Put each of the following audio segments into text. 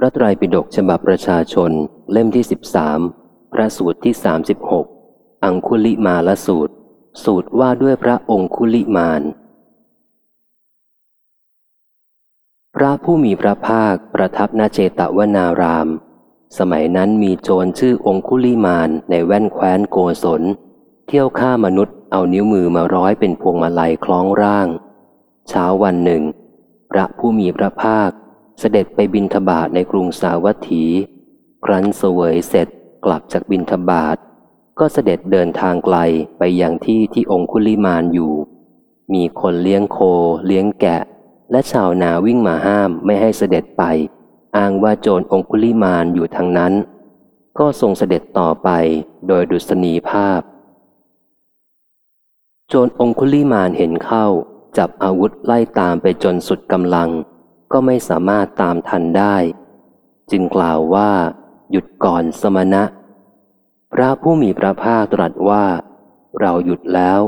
พระไตรปิฎกฉบับประชาชน เล่มที่สิบสามพระสูตรที่สามสิบหกอังคุลิมาลสูตร สูตรว่าด้วยพระองคุลิมาน พระผู้มีพระภาคประทับนาเจตวนาราม สมัยนั้นมีโจรชื่อองคุลิมานในแว่นแคว้นโกศล เที่ยวฆ่ามนุษย์เอานิ้วมือมาร้อยเป็นพวงมาลัยคล้องร่าง เช้าวันหนึ่ง พระผู้มีพระภาค เสด็จไปบินทบาทในกรุงสาวัตถี ครั้นเสวยเสร็จกลับจากบินทบาท ก็เสด็จเดินทางไกลไปยังที่ที่องคุลิมานอยู่ มีคนเลี้ยงโคเลี้ยงแกะ และชาวนาวิ่งมาห้ามไม่ให้เสด็จไป อ้างว่าโจรองคุลิมานอยู่ทางนั้น ก็ทรงเสด็จต่อไปโดยดุษณีภาพ โจรองคุลิมานเห็นเข้าจับอาวุธไล่ตามไปจนสุดกำลัง ก็ไม่สามารถตามทันได้ จึงกล่าวว่า หยุดก่อนสมณะ พระผู้มีพระภาคตรัสว่า เราหยุดแล้ว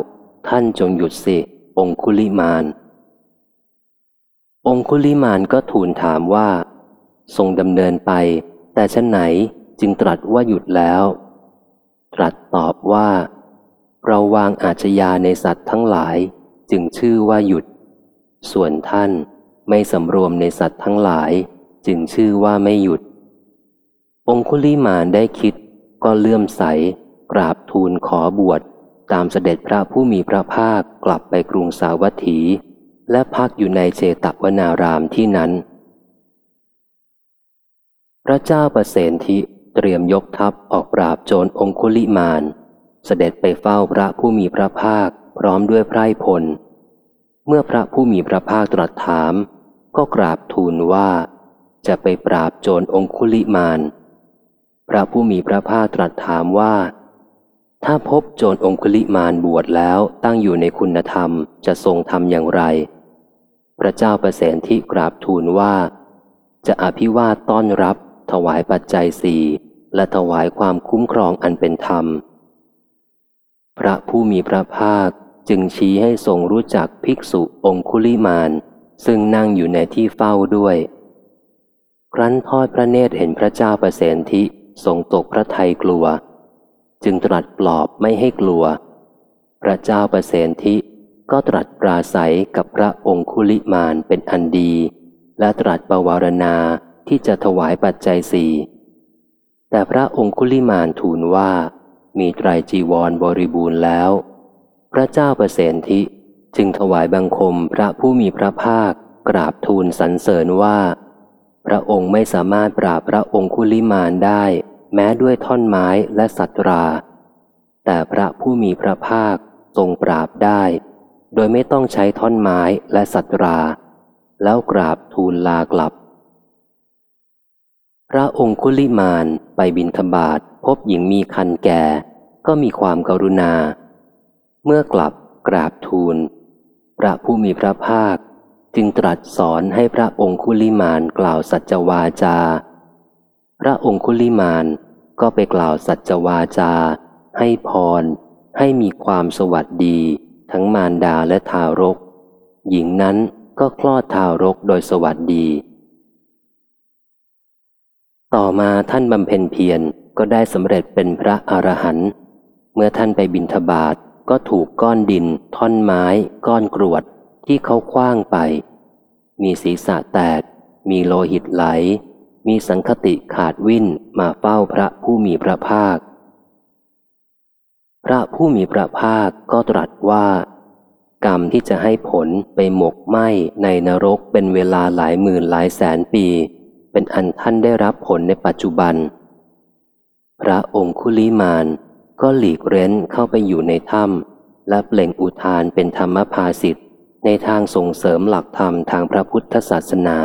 ท่านจงหยุดสิ องคุลิมาน องคุลิมานก็ทูลถามว่า ทรงดำเนินไป แต่ชั้นไหนจึงตรัสว่าหยุดแล้ว ตรัสตอบว่า เราวางอาชญาในสัตว์ทั้งหลาย จึงชื่อว่าหยุด ส่วนท่าน ไม่สำรวมในสัตว์ทั้งหลาย จึงชื่อว่าไม่หยุด องคุลิมานได้คิด ก็เลื่อมใส กราบทูลขอบวช ตามเสด็จพระผู้มีพระภาคกลับไปกรุงสาวัตถี และพักอยู่ในเจตวนารามที่นั้น พระเจ้าประเสนทิเตรียมยกทัพออกปราบโจรองคุลิมาน เสด็จไปเฝ้าพระผู้มีพระภาคพร้อมด้วยไพรพล เมื่อพระผู้มีพระภาคตรัสถาม ก็กราบทูลว่า จะไปปราบโจรองคุลิมานพระผู้มีพระภาคตรัสถามว่า ถ้าพบโจรองคุลิมานบวชแล้วตั้งอยู่ในคุณธรรมจะทรงทำอย่างไร พระเจ้าประเสนที่กราบทูลว่า จะอภิวาทต้อนรับ ถวายปัจจัยสี่และถวายความคุ้มครองอันเป็นธรรม พระผู้มีพระภาคจึงชี้ให้ทรงรู้จักภิกษุองคุลิมาน ซึ่งนั่งอยู่ในที่เฝ้าด้วย ครั้นทอดพระเนตรเห็นพระเจ้าประเสนทิทรงตกพระทัยกลัว จึงตรัสปลอบไม่ให้กลัว พระเจ้าประเสนทิก็ตรัสปราศัยกับพระองคุลิมานเป็นอันดี และตรัสประวารณาที่จะถวายปัจจัยสี่แต่พระองคุลิมานทูลว่า มีไตรจีวรบริบูรณ์แล้ว พระเจ้าประเสนทิ จึงถวายบังคมพระผู้มีพระภาคกราบทูลสรรเสริญว่า พระองค์ไม่สามารถปราบพระองคุลิมานได้ แม้ด้วยท่อนไม้และสัตรา แต่พระผู้มีพระภาคทรงปราบได้ โดยไม่ต้องใช้ท่อนไม้และสัตรา แล้วกราบทูลลากลับ พระองคุลิมานไปบินธบาตพบหญิงมีคันแก่ ก็มีความกรุณา เมื่อกลับกราบทูล พระผู้มีพระภาค จึงตรัสสอนให้พระองคุลิมานกล่าวสัจวาจา พระองคุลิมานก็ไปกล่าวสัจวาจา ให้พร ให้มีความสวัสดี ทั้งมารดาและทารก หญิงนั้นก็คลอดทารกโดยสวัสดี ต่อมาท่านบำเพ็ญเพียรก็ได้สำเร็จเป็นพระอรหันต์เมื่อท่านไปบินทบาท ก็ถูกก้อนดิน ท่อนไม้ ก้อนกรวด ที่เขาคว้างไป มีศีรษะแตก มีโลหิตไหล มีสังคติขาดวิ่นมาเฝ้าพระผู้มีพระภาค พระผู้มีพระภาคก็ตรัสว่า กรรมที่จะให้ผลไปหมกไหมในนรกเป็นเวลาหลายหมื่นหลายแสนปี เป็นอันท่านได้รับผลในปัจจุบัน พระองคุลิมาน ก็หลีกเร้นเข้าไปอยู่ในถ้ำและเปล่งอุทานเป็นธรรมภาสิทธิ์ในทางส่งเสริมหลักธรรมทางพระพุทธศาสนา